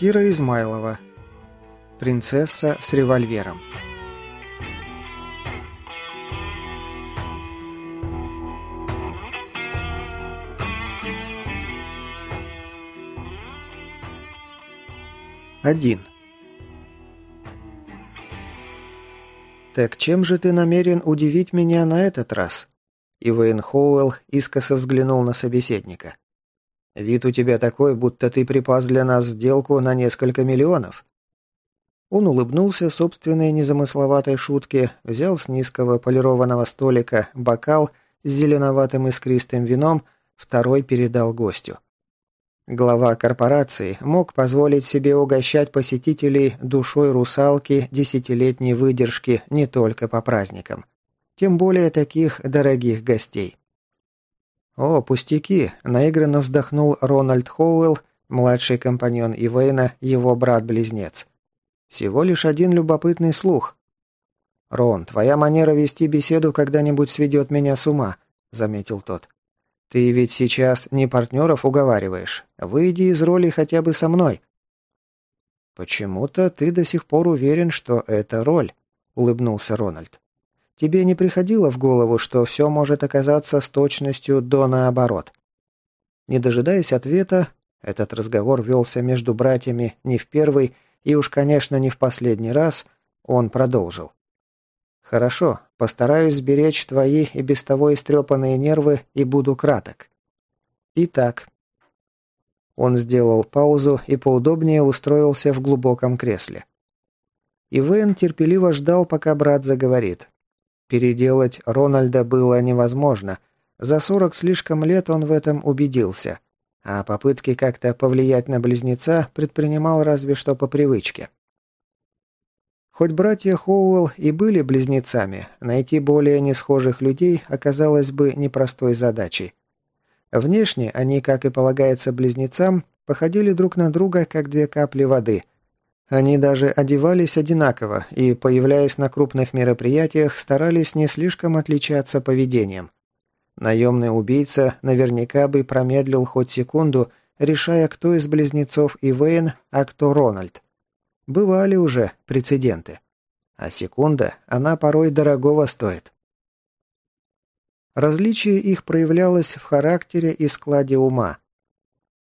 Кира Измайлова. Принцесса с револьвером. Один. «Так чем же ты намерен удивить меня на этот раз?» Ивейн Хоуэлл искоса взглянул на собеседника. «Вид у тебя такой, будто ты припас для нас сделку на несколько миллионов». Он улыбнулся собственной незамысловатой шутке, взял с низкого полированного столика бокал с зеленоватым искристым вином, второй передал гостю. Глава корпорации мог позволить себе угощать посетителей душой русалки десятилетней выдержки не только по праздникам. Тем более таких дорогих гостей. «О, пустяки!» – наигранно вздохнул Рональд Хоуэлл, младший компаньон Ивейна, его брат-близнец. «Всего лишь один любопытный слух». «Рон, твоя манера вести беседу когда-нибудь сведет меня с ума», – заметил тот. «Ты ведь сейчас не партнеров уговариваешь. Выйди из роли хотя бы со мной». «Почему-то ты до сих пор уверен, что это роль», — улыбнулся Рональд. «Тебе не приходило в голову, что все может оказаться с точностью до наоборот?» Не дожидаясь ответа, этот разговор велся между братьями не в первый и уж, конечно, не в последний раз, он продолжил. «Хорошо, постараюсь сберечь твои и без того истрепанные нервы и буду краток. Итак...» Он сделал паузу и поудобнее устроился в глубоком кресле. Ивен терпеливо ждал, пока брат заговорит. Переделать Рональда было невозможно. За сорок слишком лет он в этом убедился. А попытки как-то повлиять на близнеца предпринимал разве что по привычке. Хоть братья Хоуэлл и были близнецами, найти более несхожих людей оказалось бы непростой задачей. Внешне они, как и полагается близнецам, походили друг на друга, как две капли воды. Они даже одевались одинаково и, появляясь на крупных мероприятиях, старались не слишком отличаться поведением. Наемный убийца наверняка бы промедлил хоть секунду, решая, кто из близнецов Ивейн, а кто Рональд. Бывали уже прецеденты. А секунда, она порой дорогого стоит. Различие их проявлялось в характере и складе ума.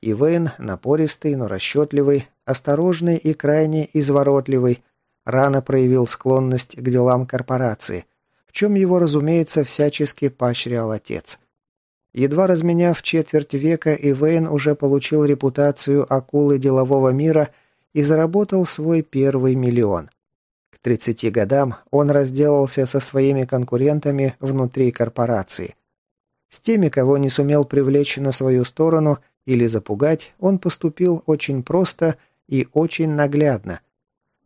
Ивейн напористый, но расчетливый, осторожный и крайне изворотливый, рано проявил склонность к делам корпорации, в чем его, разумеется, всячески поощрял отец. Едва разменяв четверть века, Ивейн уже получил репутацию акулы делового мира – и заработал свой первый миллион. К 30 годам он разделался со своими конкурентами внутри корпорации. С теми, кого не сумел привлечь на свою сторону или запугать, он поступил очень просто и очень наглядно.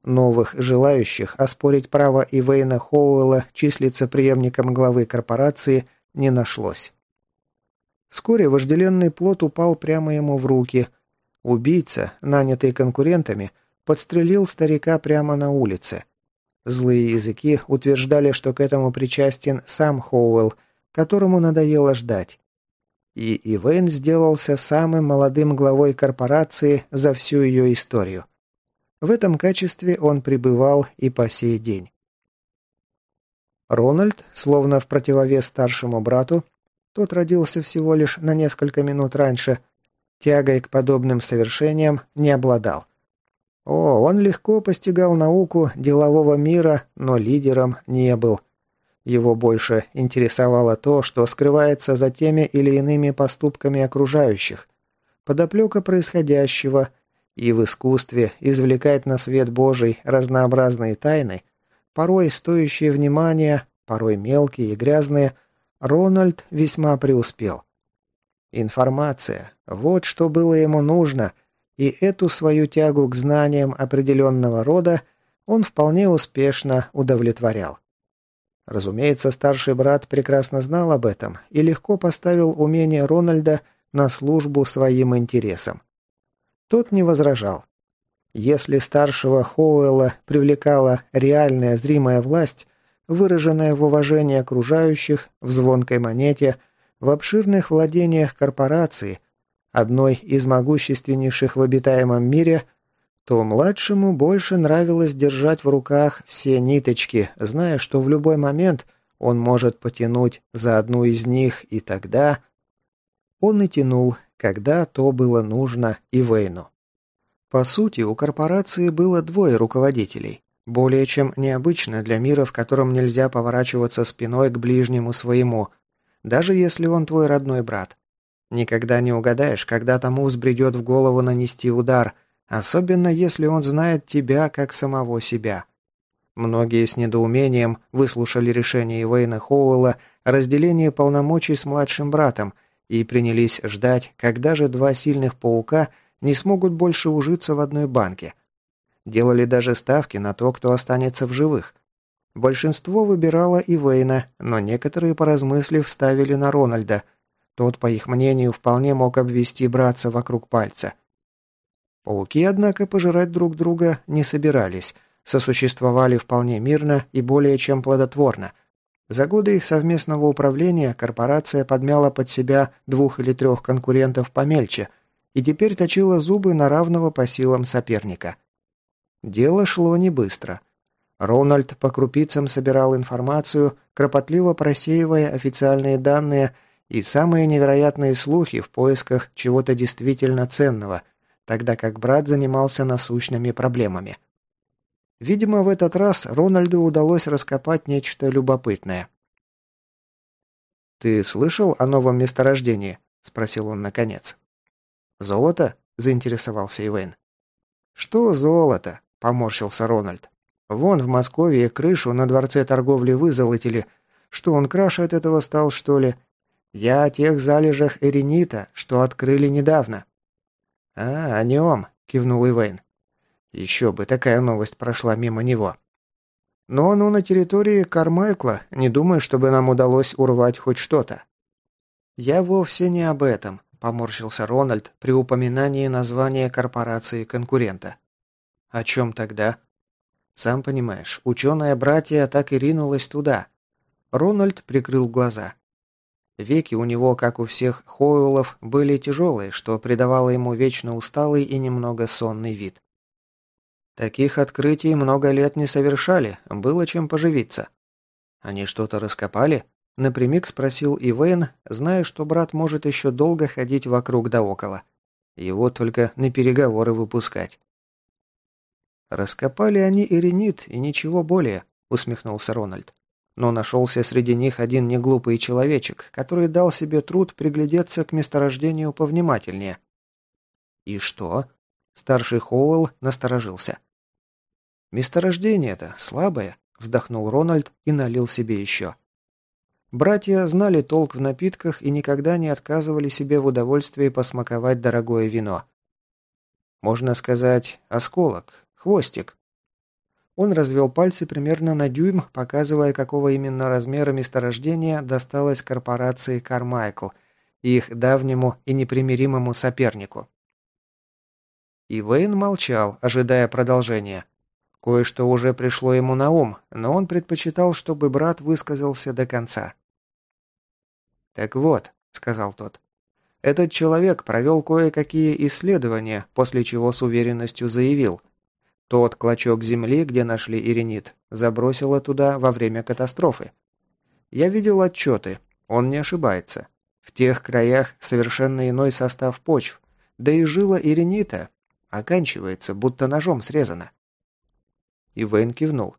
Новых желающих оспорить право Ивейна Хоуэлла числиться преемником главы корпорации не нашлось. Вскоре вожделенный плод упал прямо ему в руки – Убийца, нанятый конкурентами, подстрелил старика прямо на улице. Злые языки утверждали, что к этому причастен сам Хоуэлл, которому надоело ждать. И Ивейн сделался самым молодым главой корпорации за всю ее историю. В этом качестве он пребывал и по сей день. Рональд, словно в противовес старшему брату, тот родился всего лишь на несколько минут раньше – тягой к подобным совершениям не обладал. О, он легко постигал науку делового мира, но лидером не был. Его больше интересовало то, что скрывается за теми или иными поступками окружающих, подоплека происходящего, и в искусстве извлекать на свет Божий разнообразные тайны, порой стоящие внимания, порой мелкие и грязные, Рональд весьма преуспел. Информация. Вот что было ему нужно, и эту свою тягу к знаниям определенного рода он вполне успешно удовлетворял. Разумеется, старший брат прекрасно знал об этом и легко поставил умение Рональда на службу своим интересам. Тот не возражал. Если старшего Хоуэлла привлекала реальная зримая власть, выраженная в уважении окружающих, в звонкой монете – в обширных владениях корпорации, одной из могущественнейших в обитаемом мире, то младшему больше нравилось держать в руках все ниточки, зная, что в любой момент он может потянуть за одну из них, и тогда... Он и тянул, когда то было нужно и Вейну. По сути, у корпорации было двое руководителей. Более чем необычно для мира, в котором нельзя поворачиваться спиной к ближнему своему, даже если он твой родной брат. Никогда не угадаешь, когда тому взбредет в голову нанести удар, особенно если он знает тебя как самого себя. Многие с недоумением выслушали решение Ивейна Хоуэлла о разделении полномочий с младшим братом и принялись ждать, когда же два сильных паука не смогут больше ужиться в одной банке. Делали даже ставки на то, кто останется в живых. Большинство выбирало Ивейна, но некоторые, поразмыслив, ставили на Рональда. Тот, по их мнению, вполне мог обвести братца вокруг пальца. Пауки, однако, пожирать друг друга не собирались – сосуществовали вполне мирно и более чем плодотворно. За годы их совместного управления корпорация подмяла под себя двух или трех конкурентов помельче и теперь точила зубы на равного по силам соперника. Дело шло не быстро. Рональд по крупицам собирал информацию, кропотливо просеивая официальные данные и самые невероятные слухи в поисках чего-то действительно ценного, тогда как брат занимался насущными проблемами – Видимо, в этот раз Рональду удалось раскопать нечто любопытное. «Ты слышал о новом месторождении?» – спросил он наконец. «Золото?» – заинтересовался Ивейн. «Что золото?» – поморщился Рональд. «Вон в Москве крышу на дворце торговли вызолотили. Что, он краше от этого стал, что ли? Я о тех залежах эренита, что открыли недавно». «А, о нем», – кивнул Ивейн. Еще бы, такая новость прошла мимо него. Но оно на территории Кармайкла, не думаю, чтобы нам удалось урвать хоть что-то. Я вовсе не об этом, поморщился Рональд при упоминании названия корпорации конкурента. О чем тогда? Сам понимаешь, ученая братья так и ринулась туда. Рональд прикрыл глаза. Веки у него, как у всех Хойлов, были тяжелые, что придавало ему вечно усталый и немного сонный вид. Таких открытий много лет не совершали, было чем поживиться. Они что-то раскопали? Напрямик спросил Ивейн, зная, что брат может еще долго ходить вокруг да около. Его только на переговоры выпускать. «Раскопали они иринит и ничего более», — усмехнулся Рональд. Но нашелся среди них один неглупый человечек, который дал себе труд приглядеться к месторождению повнимательнее. «И что?» Старший Хоуэлл насторожился. «Месторождение это слабое», – вздохнул Рональд и налил себе еще. Братья знали толк в напитках и никогда не отказывали себе в удовольствии посмаковать дорогое вино. Можно сказать, осколок, хвостик. Он развел пальцы примерно на дюйм, показывая, какого именно размера месторождения досталось корпорации Кармайкл, их давнему и непримиримому сопернику. И Вейн молчал, ожидая продолжения. Кое-что уже пришло ему на ум, но он предпочитал, чтобы брат высказался до конца. «Так вот», — сказал тот, — «этот человек провел кое-какие исследования, после чего с уверенностью заявил. Тот клочок земли, где нашли иринит, забросило туда во время катастрофы. Я видел отчеты, он не ошибается. В тех краях совершенно иной состав почв, да и жила иринита Оканчивается, будто ножом срезано. И Вейн кивнул.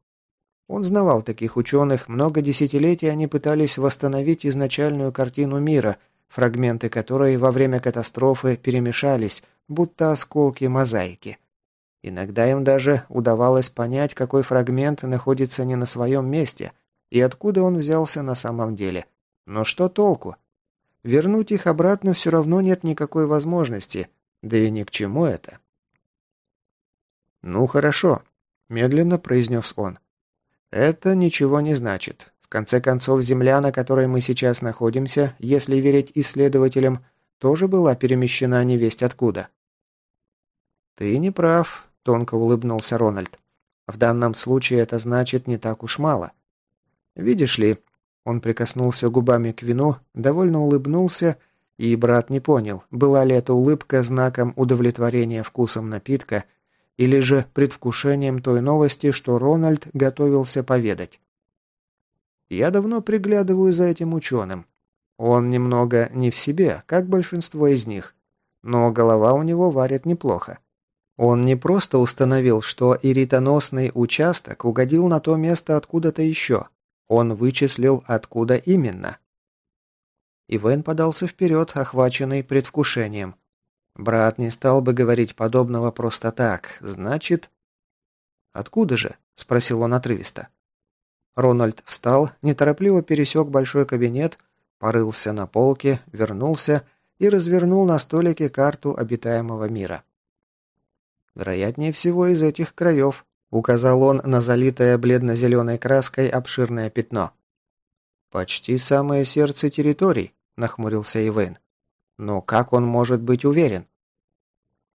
Он знавал таких ученых, много десятилетий они пытались восстановить изначальную картину мира, фрагменты которой во время катастрофы перемешались, будто осколки мозаики. Иногда им даже удавалось понять, какой фрагмент находится не на своем месте и откуда он взялся на самом деле. Но что толку? Вернуть их обратно все равно нет никакой возможности, да и ни к чему это. «Ну хорошо», – медленно произнес он. «Это ничего не значит. В конце концов, земля, на которой мы сейчас находимся, если верить исследователям, тоже была перемещена невесть откуда». «Ты не прав», – тонко улыбнулся Рональд. «В данном случае это значит не так уж мало. Видишь ли...» Он прикоснулся губами к вину, довольно улыбнулся, и брат не понял, была ли эта улыбка знаком удовлетворения вкусом напитка или же предвкушением той новости, что Рональд готовился поведать. Я давно приглядываю за этим ученым. Он немного не в себе, как большинство из них, но голова у него варит неплохо. Он не просто установил, что иритоносный участок угодил на то место откуда-то еще. Он вычислил, откуда именно. Ивен подался вперед, охваченный предвкушением. Брат не стал бы говорить подобного просто так. Значит... «Откуда же?» – спросил он отрывисто. Рональд встал, неторопливо пересек большой кабинет, порылся на полке, вернулся и развернул на столике карту обитаемого мира. «Вероятнее всего из этих краев», – указал он на залитое бледно-зеленой краской обширное пятно. «Почти самое сердце территорий», – нахмурился Ивейн. «Но как он может быть уверен?»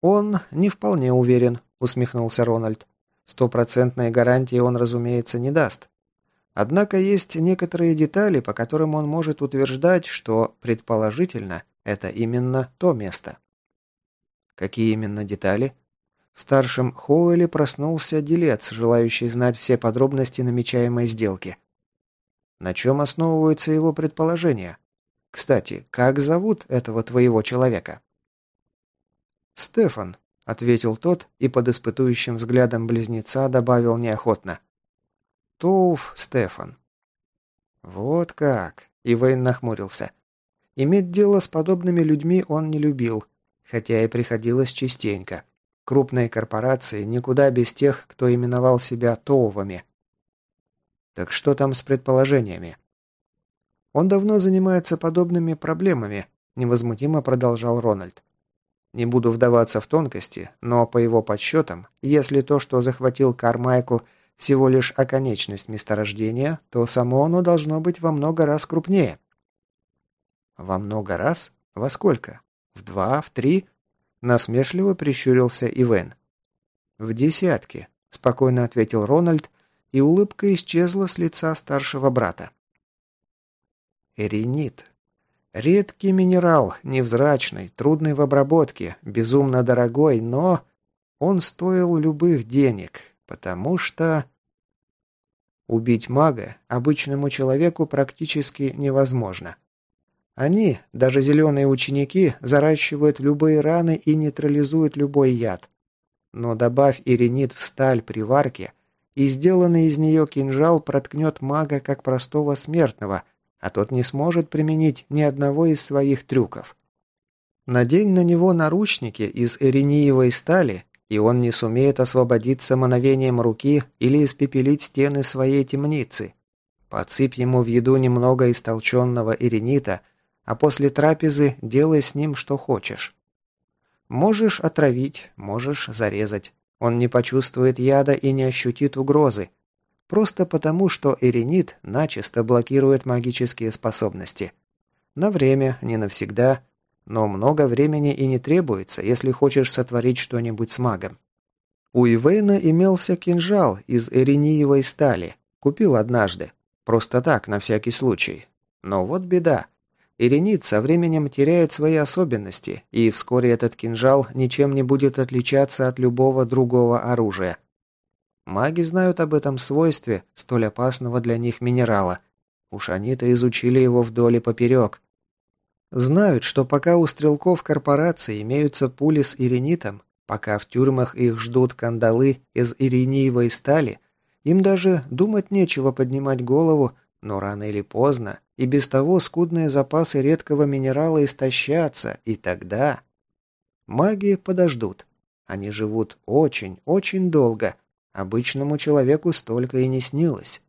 «Он не вполне уверен», – усмехнулся Рональд. «Стопроцентной гарантии он, разумеется, не даст. Однако есть некоторые детали, по которым он может утверждать, что, предположительно, это именно то место». «Какие именно детали?» В старшем Хоуэле проснулся делец, желающий знать все подробности намечаемой сделки. На чем основываются его предположения? Кстати, как зовут этого твоего человека? Стефан, ответил тот и под испытующим взглядом близнеца добавил неохотно. Тоуф Стефан. Вот как. Ивейн нахмурился. Иметь дело с подобными людьми он не любил, хотя и приходилось частенько. Крупные корпорации никуда без тех, кто именовал себя Тоувами. Так что там с предположениями? Он давно занимается подобными проблемами, невозмутимо продолжал Рональд. Не буду вдаваться в тонкости, но по его подсчетам, если то, что захватил Кармайкл, всего лишь оконечность месторождения, то само оно должно быть во много раз крупнее. Во много раз? Во сколько? В два? В три? Насмешливо прищурился Ивен. В десятки, спокойно ответил Рональд, и улыбка исчезла с лица старшего брата. Эринит. Редкий минерал, невзрачный, трудный в обработке, безумно дорогой, но он стоил любых денег, потому что... Убить мага обычному человеку практически невозможно. Они, даже зеленые ученики, заращивают любые раны и нейтрализуют любой яд. Но добавь иринит в сталь при варке – и сделанный из нее кинжал проткнет мага как простого смертного, а тот не сможет применить ни одного из своих трюков. Надень на него наручники из эрениевой стали, и он не сумеет освободиться мановением руки или испепелить стены своей темницы. Подсыпь ему в еду немного истолченного эренита, а после трапезы делай с ним что хочешь. Можешь отравить, можешь зарезать. Он не почувствует яда и не ощутит угрозы. Просто потому, что эренит начисто блокирует магические способности. На время, не навсегда, но много времени и не требуется, если хочешь сотворить что-нибудь с магом. У Ивейна имелся кинжал из эрениевой стали. Купил однажды. Просто так, на всякий случай. Но вот беда. Иринит со временем теряет свои особенности, и вскоре этот кинжал ничем не будет отличаться от любого другого оружия. Маги знают об этом свойстве столь опасного для них минерала. Уж они-то изучили его вдоль и поперек. Знают, что пока у стрелков корпорации имеются пули с иринитом, пока в тюрьмах их ждут кандалы из ириниевой стали, им даже думать нечего поднимать голову, но рано или поздно и без того скудные запасы редкого минерала истощатся, и тогда... Маги подождут. Они живут очень, очень долго. Обычному человеку столько и не снилось.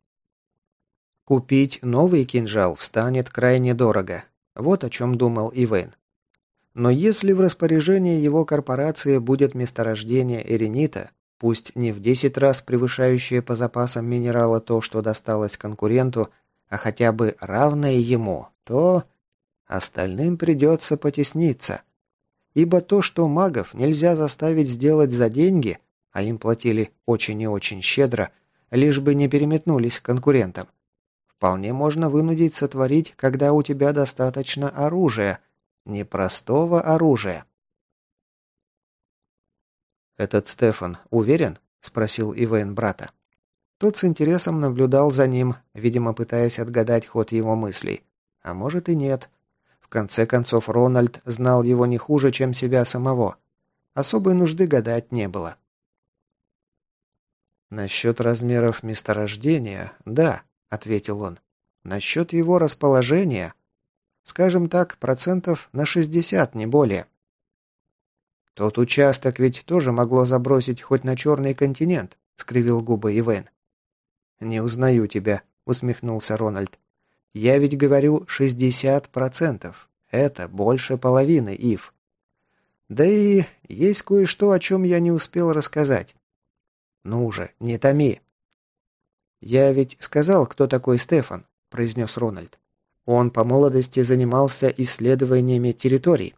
Купить новый кинжал встанет крайне дорого. Вот о чем думал Ивейн. Но если в распоряжении его корпорации будет месторождение эренита, пусть не в 10 раз превышающее по запасам минерала то, что досталось конкуренту, а хотя бы равное ему, то остальным придется потесниться. Ибо то, что магов нельзя заставить сделать за деньги, а им платили очень и очень щедро, лишь бы не переметнулись к конкурентам, вполне можно вынудить сотворить, когда у тебя достаточно оружия, непростого оружия. «Этот Стефан уверен?» – спросил Ивейн брата. Тот с интересом наблюдал за ним, видимо, пытаясь отгадать ход его мыслей. А может и нет. В конце концов, Рональд знал его не хуже, чем себя самого. Особой нужды гадать не было. «Насчет размеров месторождения, да», — ответил он. «Насчет его расположения, скажем так, процентов на 60, не более». «Тот участок ведь тоже могло забросить хоть на черный континент», — скривил губы Ивен. «Не узнаю тебя», — усмехнулся Рональд. «Я ведь говорю 60%. Это больше половины, Ив. Да и есть кое-что, о чем я не успел рассказать. Ну же, не томи». «Я ведь сказал, кто такой Стефан», — произнес Рональд. «Он по молодости занимался исследованиями территорий.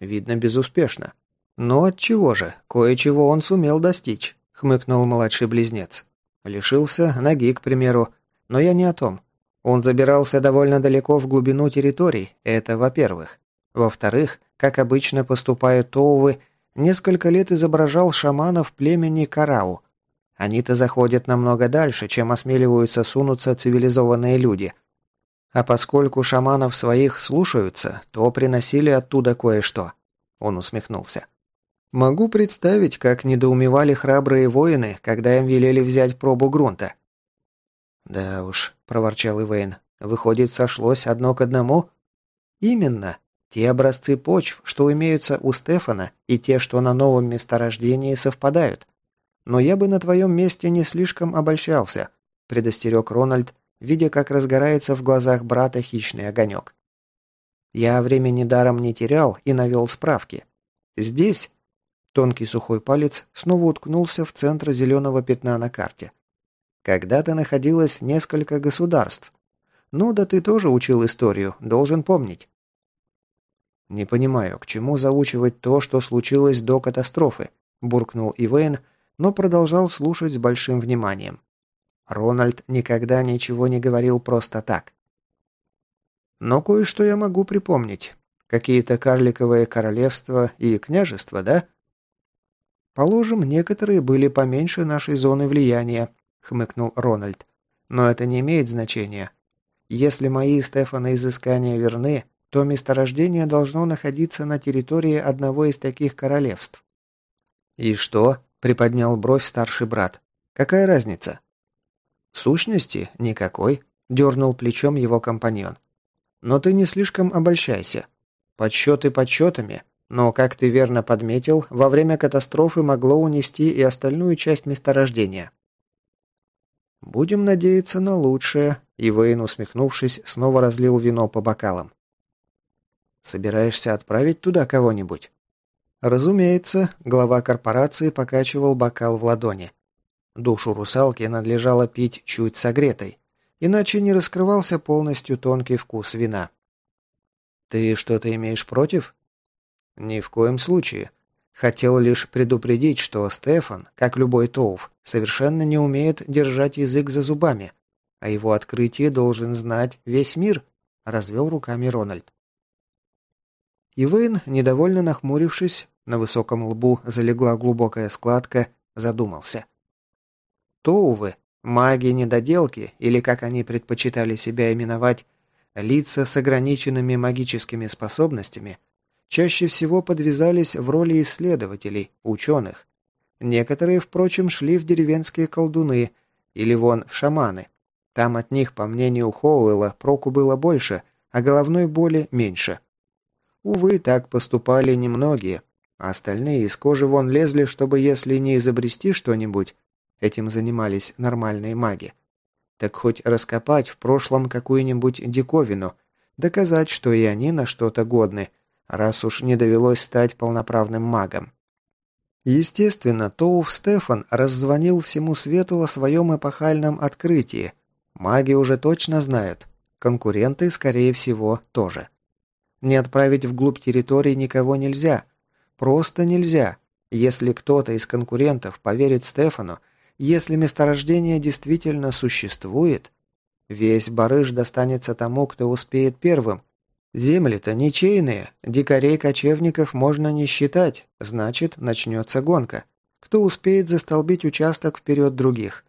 Видно, безуспешно. Но от чего же? Кое-чего он сумел достичь», — хмыкнул младший близнец. Лишился ноги, к примеру. Но я не о том. Он забирался довольно далеко в глубину территорий, это во-первых. Во-вторых, как обычно поступают тоувы, несколько лет изображал шаманов племени Карау. Они-то заходят намного дальше, чем осмеливаются сунуться цивилизованные люди. А поскольку шаманов своих слушаются, то приносили оттуда кое-что. Он усмехнулся. Могу представить, как недоумевали храбрые воины, когда им велели взять пробу грунта. «Да уж», — проворчал Ивейн, — «выходит, сошлось одно к одному?» «Именно. Те образцы почв, что имеются у Стефана, и те, что на новом месторождении, совпадают. Но я бы на твоем месте не слишком обольщался», — предостерег Рональд, видя, как разгорается в глазах брата хищный огонек. «Я времени даром не терял и навел справки. Здесь Тонкий сухой палец снова уткнулся в центр зеленого пятна на карте. Когда-то находилось несколько государств. Ну да ты тоже учил историю, должен помнить. «Не понимаю, к чему заучивать то, что случилось до катастрофы?» – буркнул Ивейн, но продолжал слушать с большим вниманием. Рональд никогда ничего не говорил просто так. «Но кое-что я могу припомнить. Какие-то карликовые королевства и княжества, да?» «Положим, некоторые были поменьше нашей зоны влияния», — хмыкнул Рональд. «Но это не имеет значения. Если мои Стефана изыскания верны, то месторождение должно находиться на территории одного из таких королевств». «И что?» — приподнял бровь старший брат. «Какая разница?» «В сущности, никакой», — дернул плечом его компаньон. «Но ты не слишком обольщайся. Подсчеты подсчетами, но, как ты верно подметил, во время катастрофы могло унести и остальную часть месторождения. «Будем надеяться на лучшее», и Вейн, усмехнувшись, снова разлил вино по бокалам. «Собираешься отправить туда кого-нибудь?» Разумеется, глава корпорации покачивал бокал в ладони. Душу русалки надлежало пить чуть согретой, иначе не раскрывался полностью тонкий вкус вина. «Ты что-то имеешь против?» «Ни в коем случае. Хотел лишь предупредить, что Стефан, как любой Тоуф, совершенно не умеет держать язык за зубами. а его открытие должен знать весь мир», – развел руками Рональд. Ивейн, недовольно нахмурившись, на высоком лбу залегла глубокая складка, задумался. Тоувы, маги-недоделки, или как они предпочитали себя именовать, лица с ограниченными магическими способностями – чаще всего подвязались в роли исследователей, ученых. Некоторые, впрочем, шли в деревенские колдуны или вон в шаманы. Там от них, по мнению Хоуэлла, проку было больше, а головной боли меньше. Увы, так поступали немногие, а остальные из кожи вон лезли, чтобы, если не изобрести что-нибудь, этим занимались нормальные маги, так хоть раскопать в прошлом какую-нибудь диковину, доказать, что и они на что-то годны – раз уж не довелось стать полноправным магом. Естественно, Тоуф Стефан раззвонил всему свету о своем эпохальном открытии. Маги уже точно знают. Конкуренты, скорее всего, тоже. Не отправить вглубь территории никого нельзя. Просто нельзя. Если кто-то из конкурентов поверит Стефану, если месторождение действительно существует, весь барыш достанется тому, кто успеет первым, Земли-то ничейные, дикарей-кочевников можно не считать, значит, начнется гонка. кто успеет застолбить участок вперед других.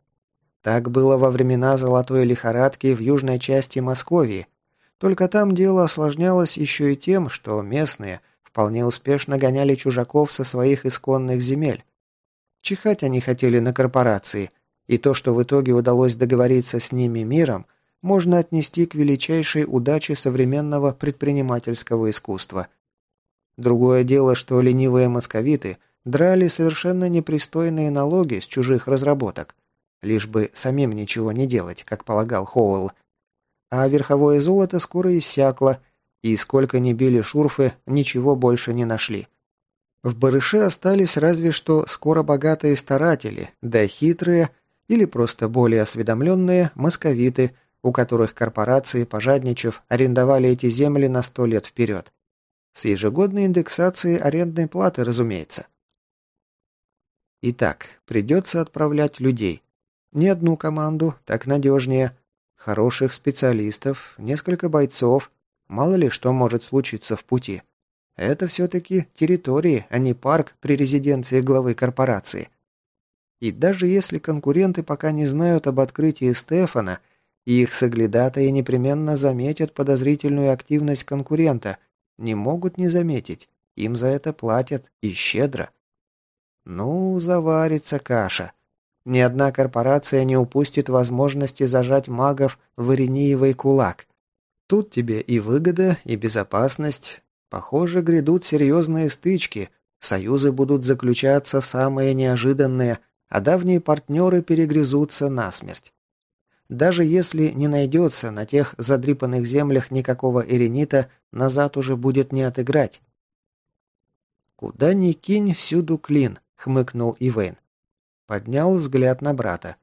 Так было во времена золотой лихорадки в южной части Московии. Только там дело осложнялось еще и тем, что местные вполне успешно гоняли чужаков со своих исконных земель. Чихать они хотели на корпорации, и то, что в итоге удалось договориться с ними миром, можно отнести к величайшей удаче современного предпринимательского искусства. Другое дело, что ленивые московиты драли совершенно непристойные налоги с чужих разработок, лишь бы самим ничего не делать, как полагал Хоуэлл. А верховое золото скоро иссякло, и сколько ни били шурфы, ничего больше не нашли. В барыше остались разве что скоро богатые старатели, да хитрые или просто более осведомленные московиты – у которых корпорации, пожадничав, арендовали эти земли на сто лет вперед. С ежегодной индексацией арендной платы, разумеется. Итак, придется отправлять людей. Не одну команду, так надежнее. Хороших специалистов, несколько бойцов. Мало ли что может случиться в пути. Это все-таки территории, а не парк при резиденции главы корпорации. И даже если конкуренты пока не знают об открытии Стефана – их соглядатые непременно заметят подозрительную активность конкурента. Не могут не заметить. Им за это платят. И щедро. Ну, заварится каша. Ни одна корпорация не упустит возможности зажать магов в Иринеевый кулак. Тут тебе и выгода, и безопасность. Похоже, грядут серьезные стычки. Союзы будут заключаться самые неожиданные, а давние партнеры перегрызутся насмерть. Даже если не найдется на тех задрипанных землях никакого эренита, назад уже будет не отыграть. «Куда ни кинь, всюду клин», — хмыкнул Ивейн. Поднял взгляд на брата.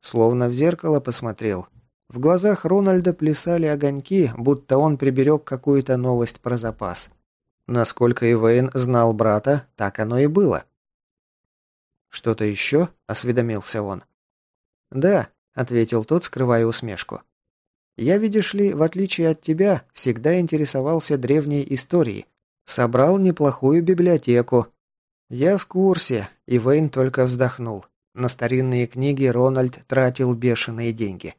Словно в зеркало посмотрел. В глазах Рональда плясали огоньки, будто он приберег какую-то новость про запас. Насколько Ивейн знал брата, так оно и было. «Что-то еще?» — осведомился он. «Да, – ответил тот, скрывая усмешку. «Я, видишь ли, в отличие от тебя, всегда интересовался древней историей. Собрал неплохую библиотеку». «Я в курсе», – и Вейн только вздохнул. На старинные книги Рональд тратил бешеные деньги.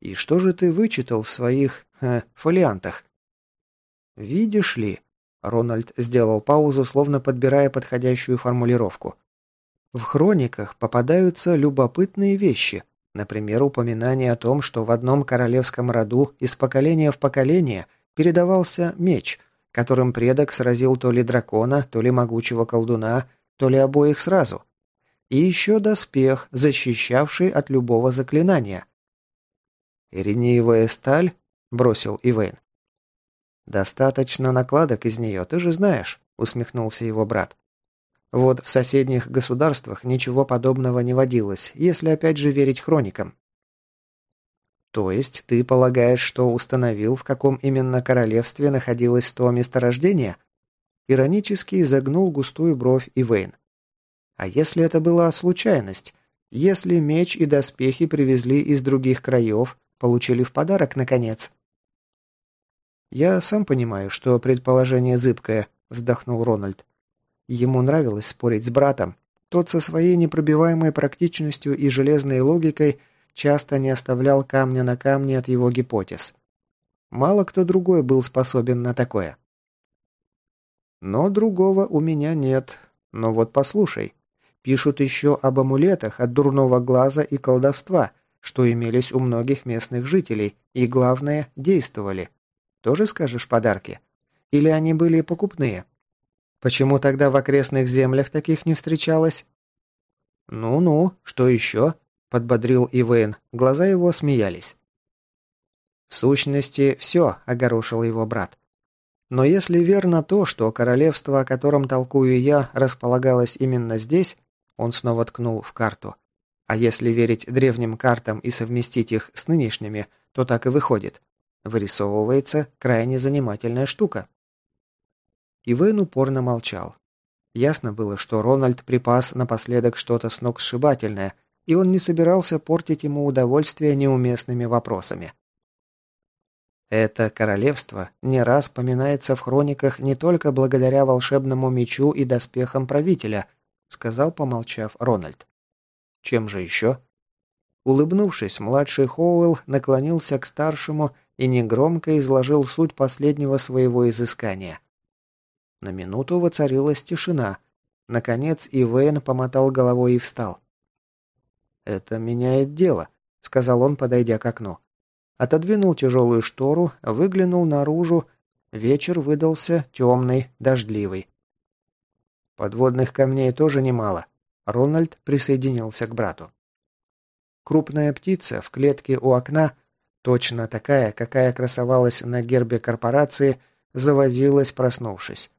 «И что же ты вычитал в своих... Э, фолиантах?» «Видишь ли...» Рональд сделал паузу, словно подбирая подходящую формулировку. «В хрониках попадаются любопытные вещи. Например, упоминание о том, что в одном королевском роду из поколения в поколение передавался меч, которым предок сразил то ли дракона, то ли могучего колдуна, то ли обоих сразу. И еще доспех, защищавший от любого заклинания. «Иринеевая сталь?» – бросил Ивейн. «Достаточно накладок из нее, ты же знаешь», – усмехнулся его брат. Вот в соседних государствах ничего подобного не водилось, если опять же верить хроникам. То есть ты полагаешь, что установил, в каком именно королевстве находилось то месторождение? Иронически изогнул густую бровь Ивейн. А если это была случайность? Если меч и доспехи привезли из других краев, получили в подарок, наконец? «Я сам понимаю, что предположение зыбкое», — вздохнул Рональд. Ему нравилось спорить с братом. Тот со своей непробиваемой практичностью и железной логикой часто не оставлял камня на камне от его гипотез. Мало кто другой был способен на такое. Но другого у меня нет. Но вот послушай. Пишут еще об амулетах от дурного глаза и колдовства, что имелись у многих местных жителей, и, главное, действовали. Тоже скажешь подарки? Или они были покупные? Почему тогда в окрестных землях таких не встречалось? Ну-ну, что еще? Подбодрил Ивейн. Глаза его смеялись. В сущности, все, огорошил его брат. Но если верно то, что королевство, о котором толкую я, располагалось именно здесь, он снова ткнул в карту. А если верить древним картам и совместить их с нынешними, то так и выходит. Вырисовывается крайне занимательная штука. Ивен упорно молчал. Ясно было, что Рональд припас напоследок что-то сногсшибательное, и он не собирался портить ему удовольствие неуместными вопросами. Это королевство не раз поминается в хрониках не только благодаря волшебному мечу и доспехам правителя, сказал, помолчав, Рональд. «Чем же еще?» Улыбнувшись, младший Хоуэлл наклонился к старшему и негромко изложил суть последнего своего изыскания. На минуту воцарилась тишина. Наконец Ивейн помотал головой и встал. «Это меняет дело», — сказал он, подойдя к окну. Отодвинул тяжелую штору, выглянул наружу. Вечер выдался темный, дождливый. Подводных камней тоже немало. Рональд присоединился к брату. Крупная птица в клетке у окна, точно такая, какая красовалась на гербе корпорации, завозилась, проснувшись.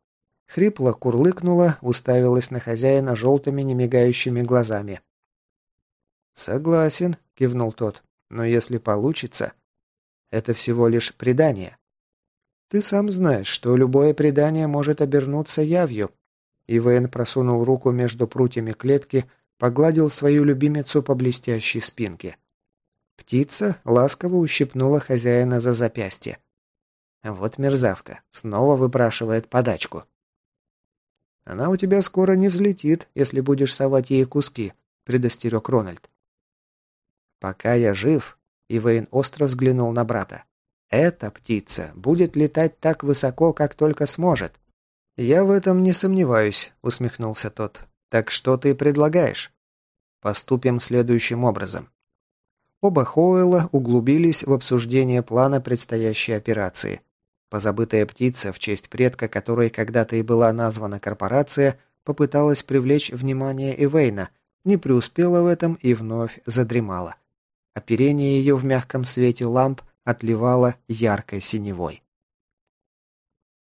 Хрипло курлыкнула, уставилась на хозяина желтыми немигающими глазами. «Согласен», — кивнул тот, — «но если получится...» «Это всего лишь предание». «Ты сам знаешь, что любое предание может обернуться явью», Ивен просунул руку между прутьями клетки, погладил свою любимицу по блестящей спинке. Птица ласково ущипнула хозяина за запястье. Вот мерзавка, снова выпрашивает подачку. «Она у тебя скоро не взлетит, если будешь совать ей куски», — предостерег Рональд. «Пока я жив», — Ивейн остро взглянул на брата, — «эта птица будет летать так высоко, как только сможет. «Я в этом не сомневаюсь», — усмехнулся тот. «Так что ты предлагаешь?» «Поступим следующим образом». Оба Хоуэлла углубились в обсуждение плана предстоящей операции. Позабытая птица, в честь предка которой когда-то и была названа корпорация, попыталась привлечь внимание Эвейна, не преуспела в этом и вновь задремала. Оперение ее в мягком свете ламп отливало яркой синевой.